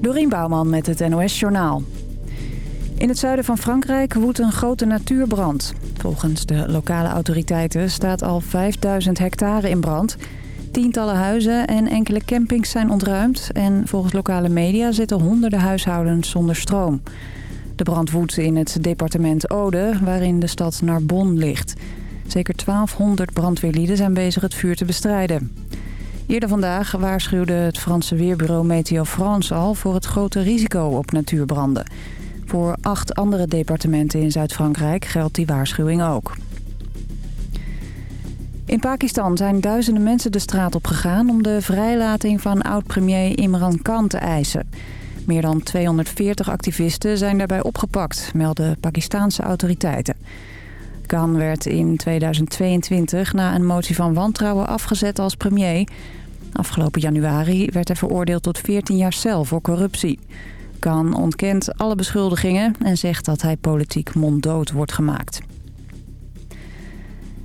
Dorien Bouwman met het NOS Journaal. In het zuiden van Frankrijk woedt een grote natuurbrand. Volgens de lokale autoriteiten staat al 5000 hectare in brand. Tientallen huizen en enkele campings zijn ontruimd... en volgens lokale media zitten honderden huishoudens zonder stroom. De brand woedt in het departement Ode, waarin de stad Narbonne ligt. Zeker 1200 brandweerlieden zijn bezig het vuur te bestrijden. Eerder vandaag waarschuwde het Franse weerbureau Meteo France al... voor het grote risico op natuurbranden... Voor acht andere departementen in Zuid-Frankrijk geldt die waarschuwing ook. In Pakistan zijn duizenden mensen de straat op gegaan... om de vrijlating van oud-premier Imran Khan te eisen. Meer dan 240 activisten zijn daarbij opgepakt, melden Pakistanse autoriteiten. Khan werd in 2022 na een motie van wantrouwen afgezet als premier. Afgelopen januari werd hij veroordeeld tot 14 jaar cel voor corruptie. Khan ontkent alle beschuldigingen en zegt dat hij politiek monddood wordt gemaakt.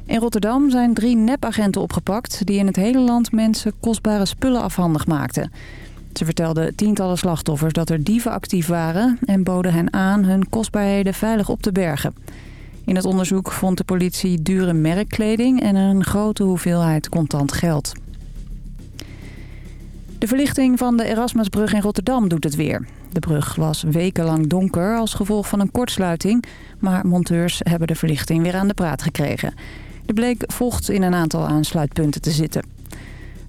In Rotterdam zijn drie nepagenten opgepakt... die in het hele land mensen kostbare spullen afhandig maakten. Ze vertelden tientallen slachtoffers dat er dieven actief waren... en boden hen aan hun kostbaarheden veilig op te bergen. In het onderzoek vond de politie dure merkkleding... en een grote hoeveelheid contant geld. De verlichting van de Erasmusbrug in Rotterdam doet het weer. De brug was wekenlang donker als gevolg van een kortsluiting... maar monteurs hebben de verlichting weer aan de praat gekregen. Er bleek vocht in een aantal aansluitpunten te zitten.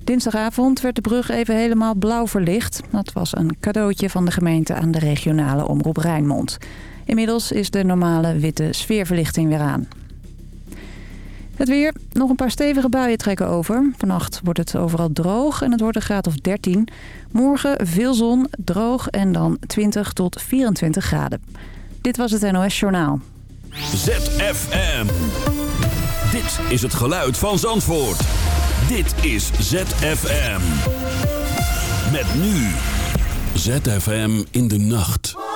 Dinsdagavond werd de brug even helemaal blauw verlicht. Dat was een cadeautje van de gemeente aan de regionale omroep Rijnmond. Inmiddels is de normale witte sfeerverlichting weer aan. Het weer. Nog een paar stevige buien trekken over. Vannacht wordt het overal droog en het wordt een graad of 13. Morgen veel zon, droog en dan 20 tot 24 graden. Dit was het NOS Journaal. ZFM. Dit is het geluid van Zandvoort. Dit is ZFM. Met nu. ZFM in de nacht.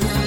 picture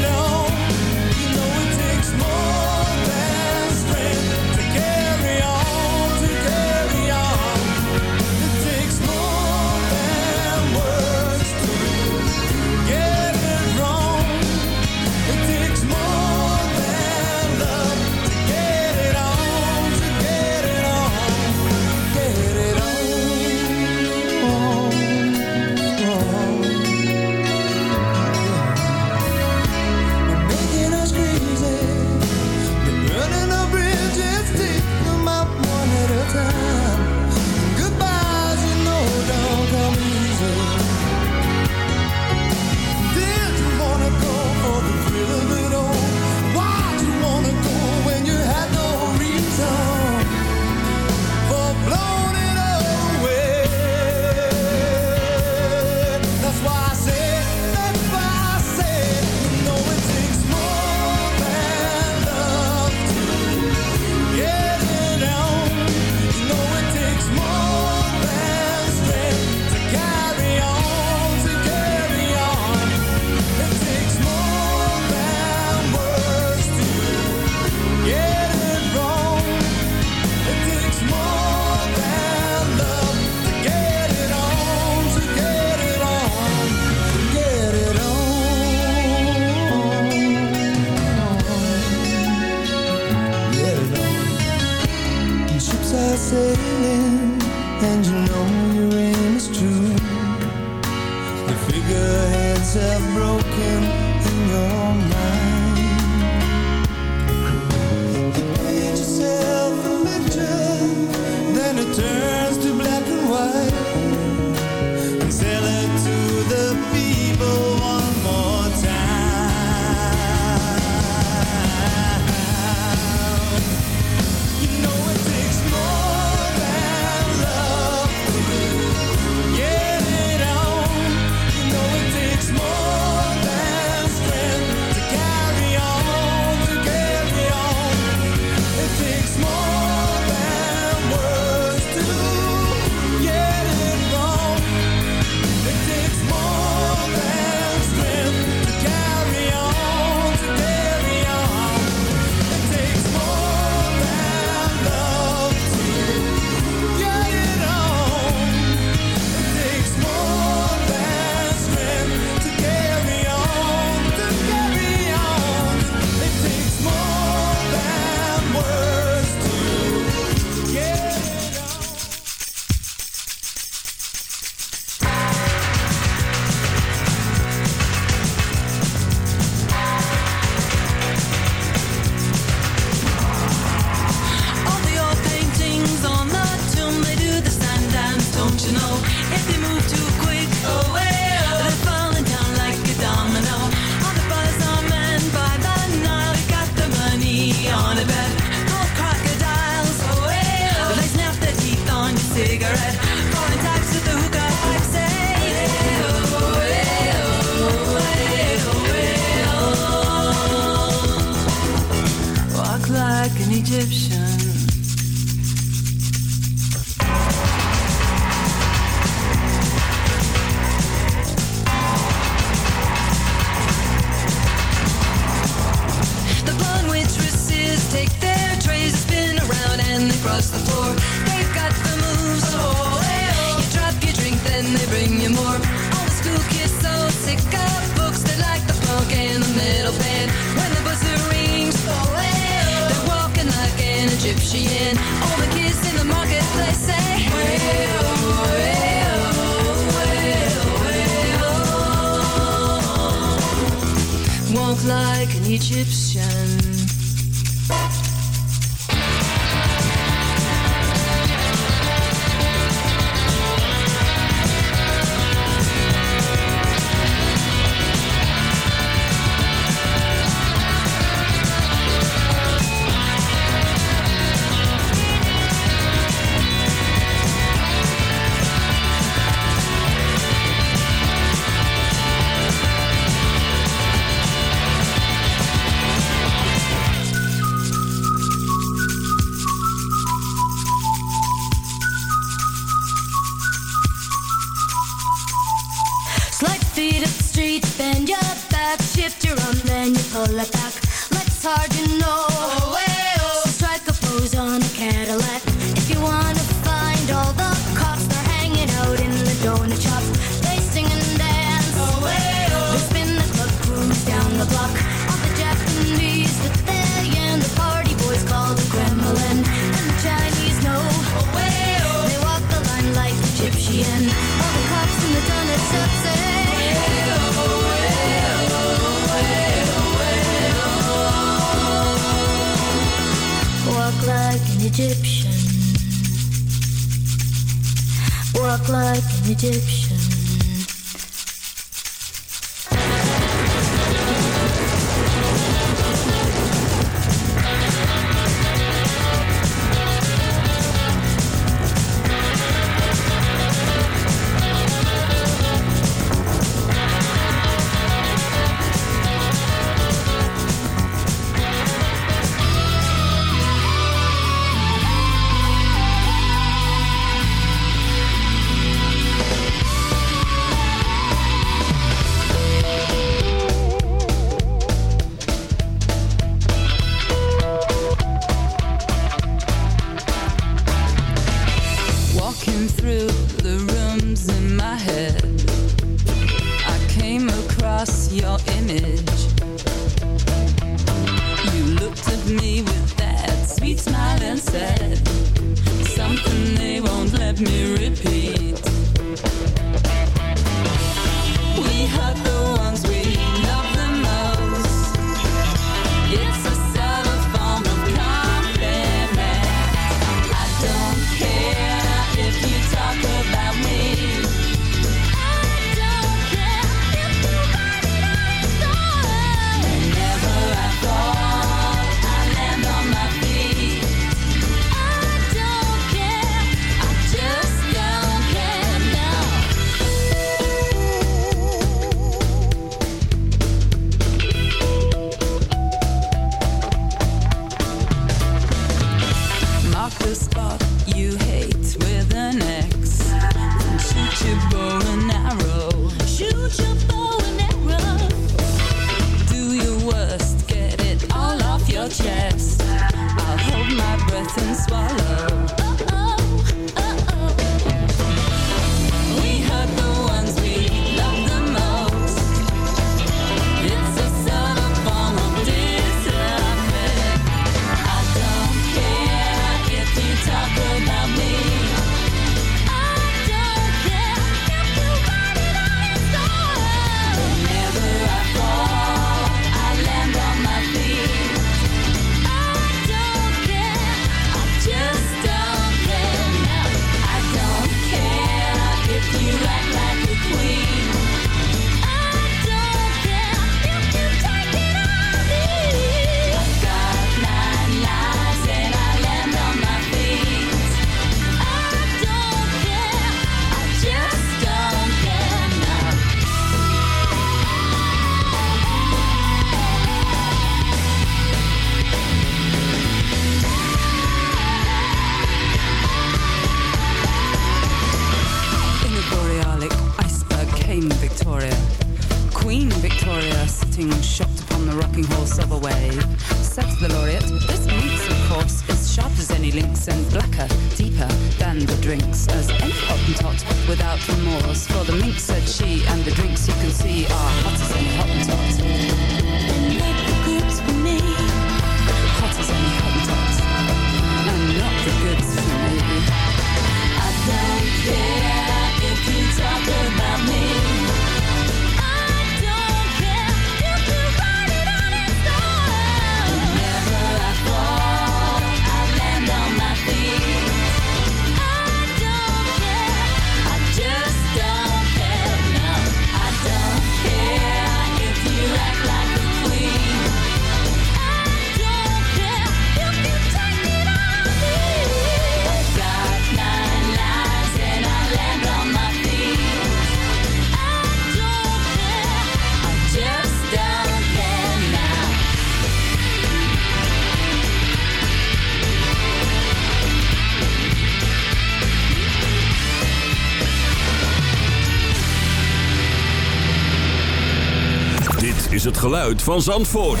Dit is het geluid van Zandvoort.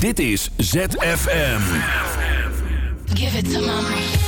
Dit is ZFM. Give it to mama.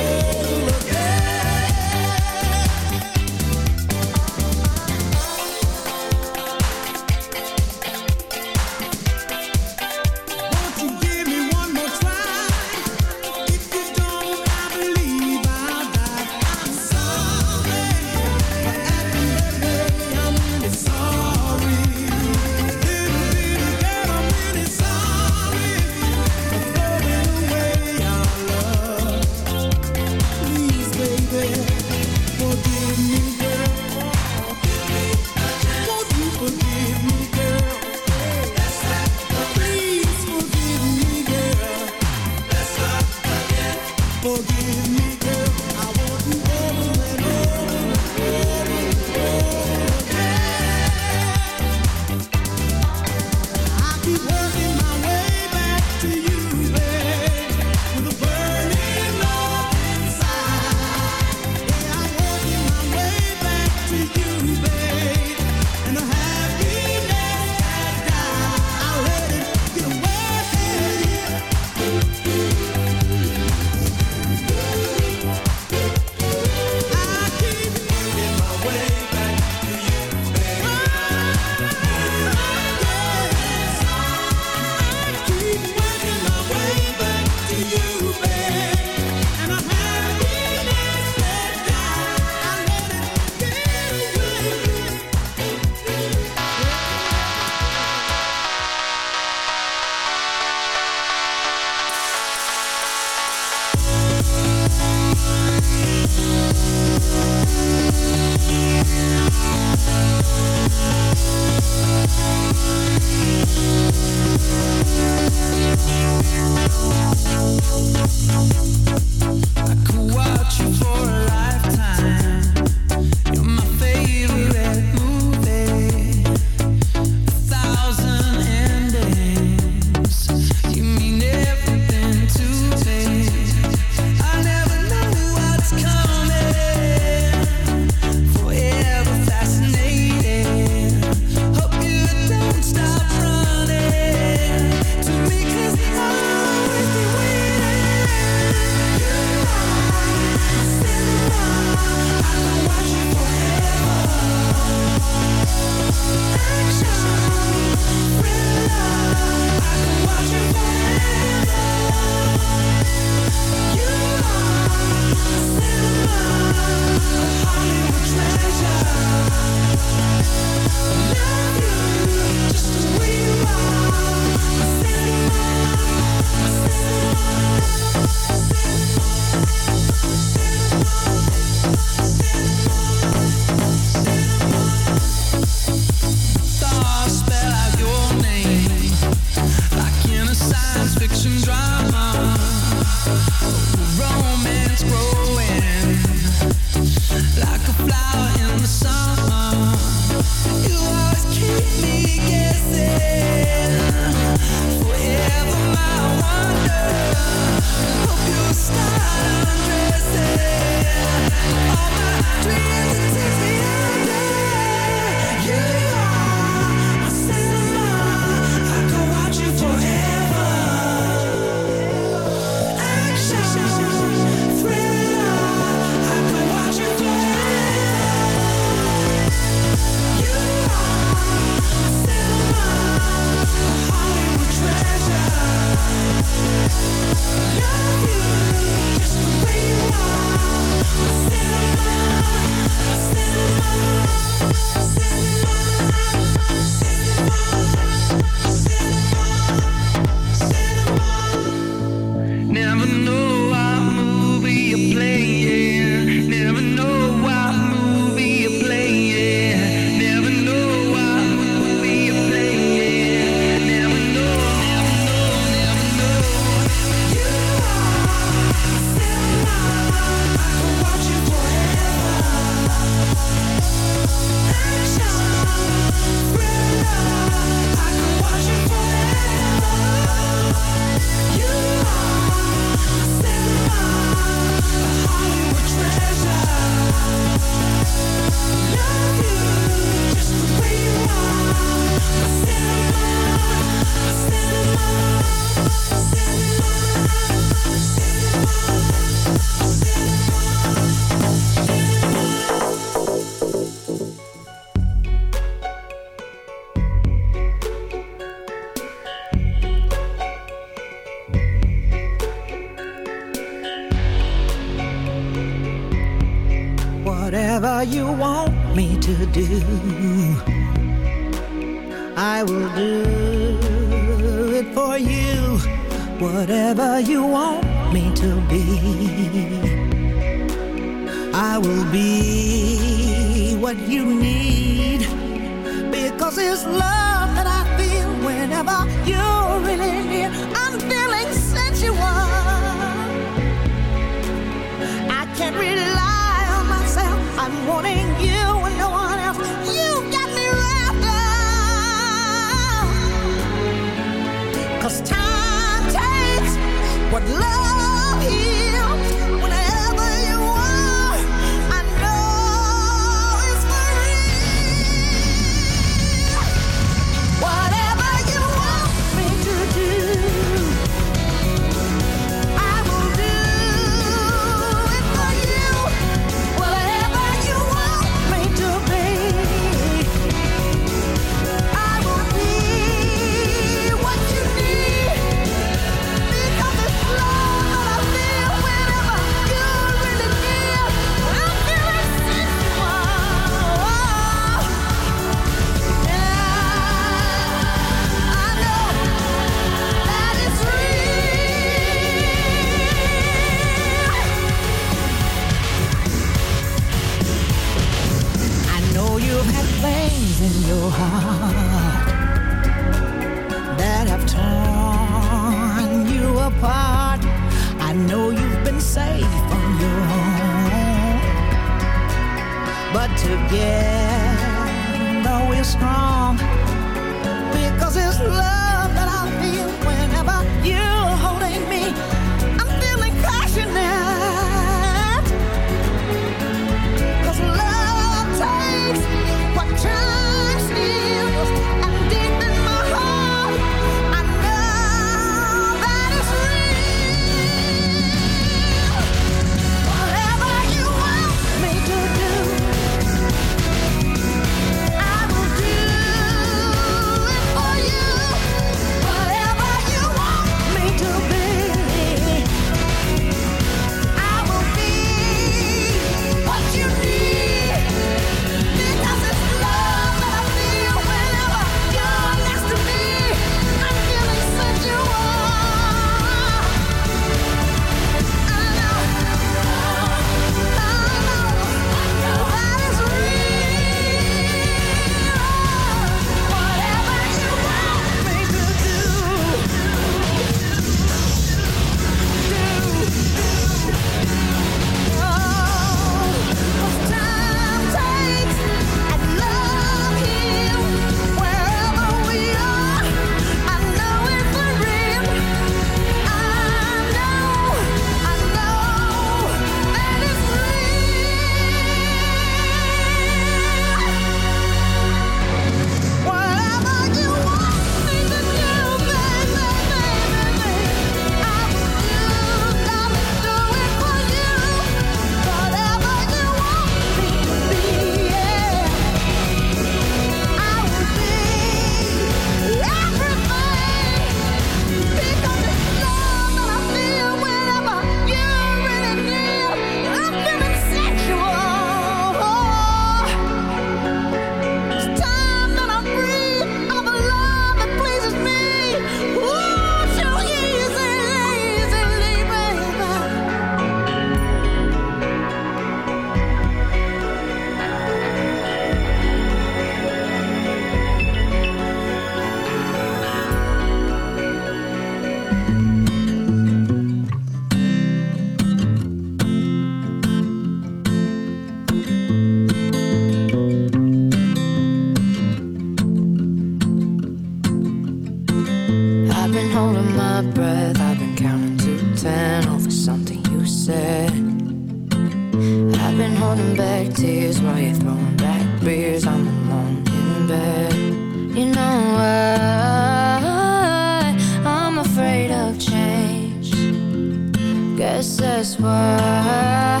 this is why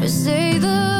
we say the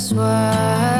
swear.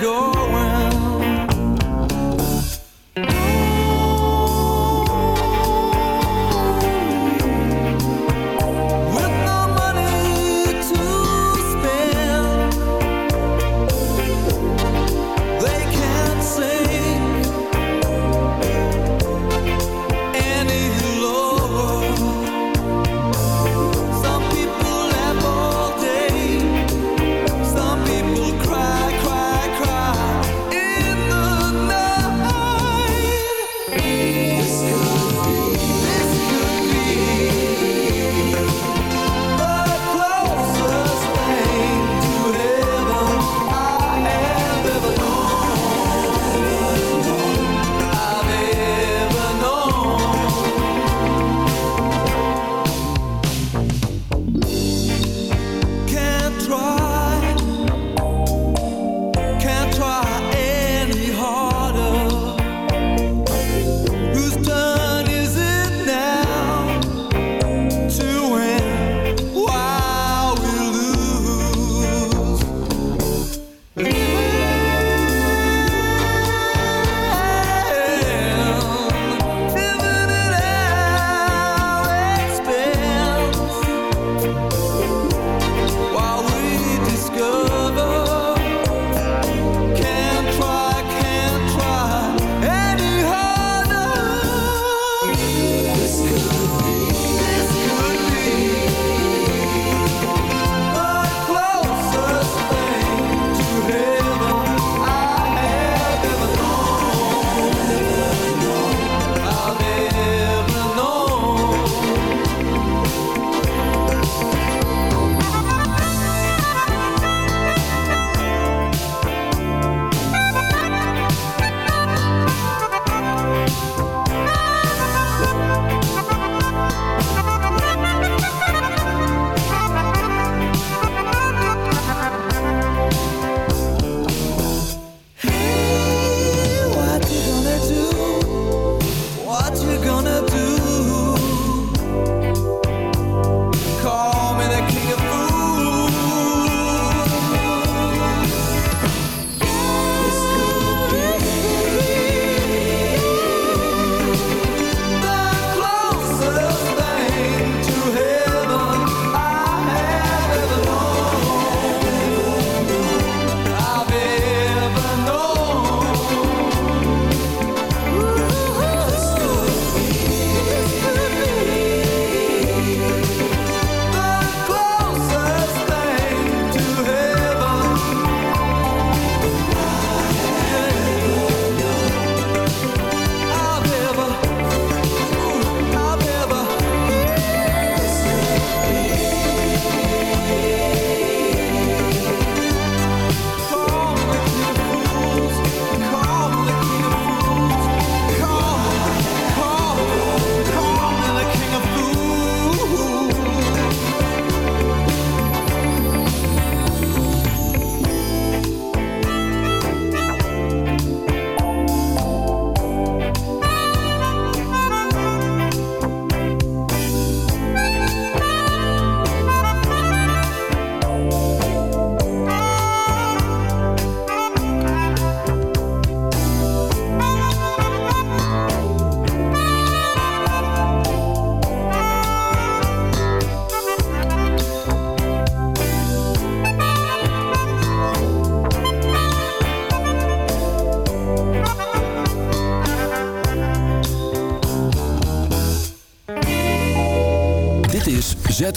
go.